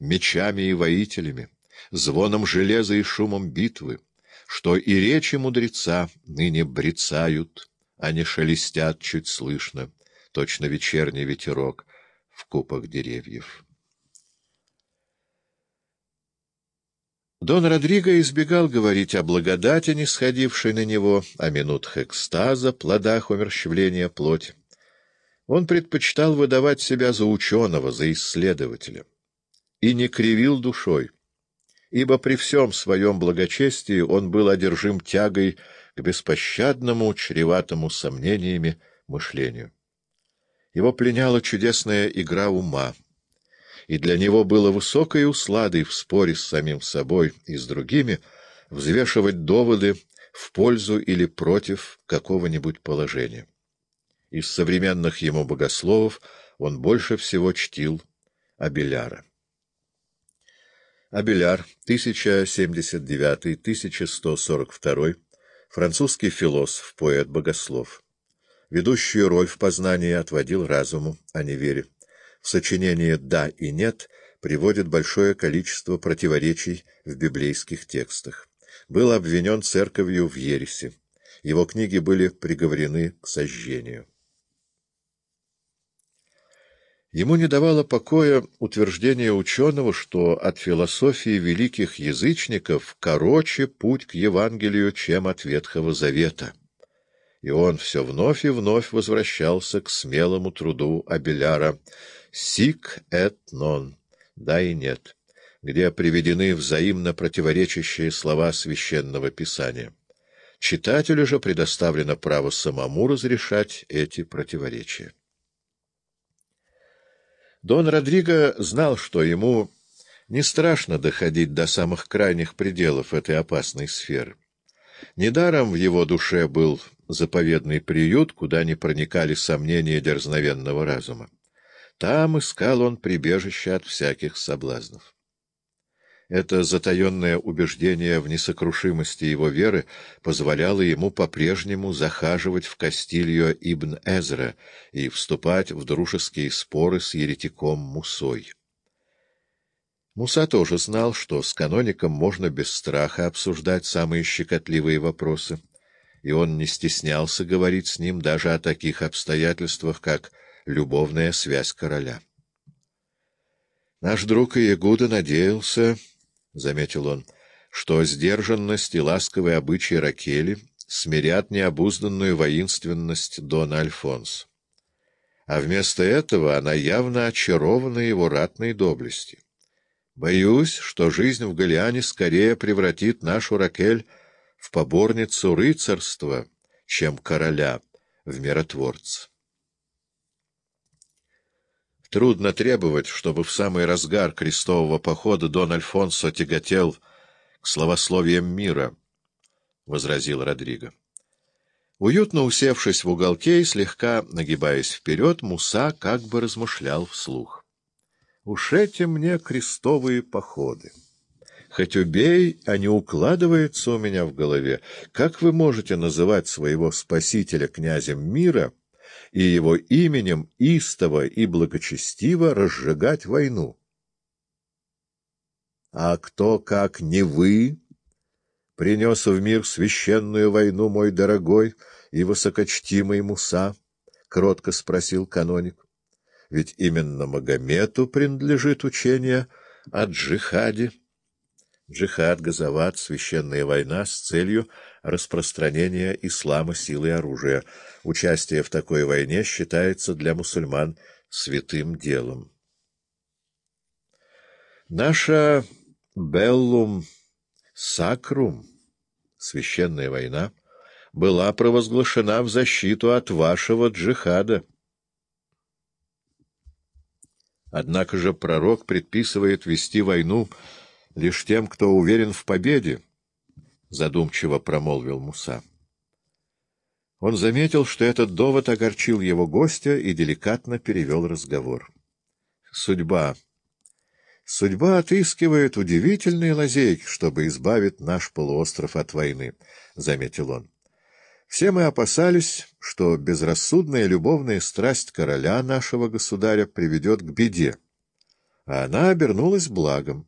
мечами и воителями, звоном железа и шумом битвы, что и речи мудреца ныне брецают, а не шелестят чуть слышно, точно вечерний ветерок в купах деревьев. Дон Родриго избегал говорить о благодати, не сходившей на него, о минутах экстаза, плодах умерщвления плоти. Он предпочитал выдавать себя за ученого, за исследователя. И не кривил душой, ибо при всем своем благочестии он был одержим тягой к беспощадному, чреватому сомнениями мышлению. Его пленяла чудесная игра ума — и для него было высокой усладой в споре с самим собой и с другими взвешивать доводы в пользу или против какого-нибудь положения. Из современных ему богословов он больше всего чтил Абеляра. Абеляр, 1079-1142, французский философ, поэт, богослов. Ведущую роль в познании отводил разуму, а не вере. В сочинении «Да» и «Нет» приводит большое количество противоречий в библейских текстах. Был обвинен церковью в ереси. Его книги были приговорены к сожжению. Ему не давало покоя утверждение ученого, что от философии великих язычников короче путь к Евангелию, чем от Ветхого Завета. И он все вновь и вновь возвращался к смелому труду Абеляра — «сик эт нон» — «да» и «нет», где приведены взаимно противоречащие слова Священного Писания. Читателю же предоставлено право самому разрешать эти противоречия. Дон Родриго знал, что ему не страшно доходить до самых крайних пределов этой опасной сферы. Недаром в его душе был заповедный приют, куда не проникали сомнения дерзновенного разума. Там искал он прибежище от всяких соблазнов. Это затаенное убеждение в несокрушимости его веры позволяло ему по-прежнему захаживать в Кастильо Ибн Эзра и вступать в дружеские споры с еретиком Мусой. Муса тоже знал, что с каноником можно без страха обсуждать самые щекотливые вопросы, и он не стеснялся говорить с ним даже о таких обстоятельствах, как любовная связь короля. Наш друг Иегуда надеялся, — заметил он, — что сдержанность и ласковый обычай Ракели смирят необузданную воинственность Дона Альфонс. А вместо этого она явно очарована его ратной доблести. Боюсь, что жизнь в Галиане скорее превратит нашу Ракель в поборницу рыцарства, чем короля в миротворца. Трудно требовать, чтобы в самый разгар крестового похода Дон Альфонсо тяготел к словословиям мира, — возразил Родриго. Уютно усевшись в уголке и слегка нагибаясь вперед, Муса как бы размышлял вслух. «Уж эти мне крестовые походы! Хоть убей, а не укладывается у меня в голове. Как вы можете называть своего спасителя князем мира?» И его именем истово и благочестиво разжигать войну. А кто, как не вы, принес в мир священную войну, мой дорогой и высокочтимый Муса? — кротко спросил каноник. — Ведь именно Магомету принадлежит учение о джихаде. Джихад, газават, священная война с целью распространения ислама силы оружия. Участие в такой войне считается для мусульман святым делом. Наша «Беллум Сакрум» священная война была провозглашена в защиту от вашего джихада. Однако же пророк предписывает вести войну лишь тем, кто уверен в победе, — задумчиво промолвил Муса. Он заметил, что этот довод огорчил его гостя и деликатно перевел разговор. Судьба. Судьба отыскивает удивительные лазейки, чтобы избавить наш полуостров от войны, — заметил он. Все мы опасались, что безрассудная любовная страсть короля нашего государя приведет к беде а она обернулась благом.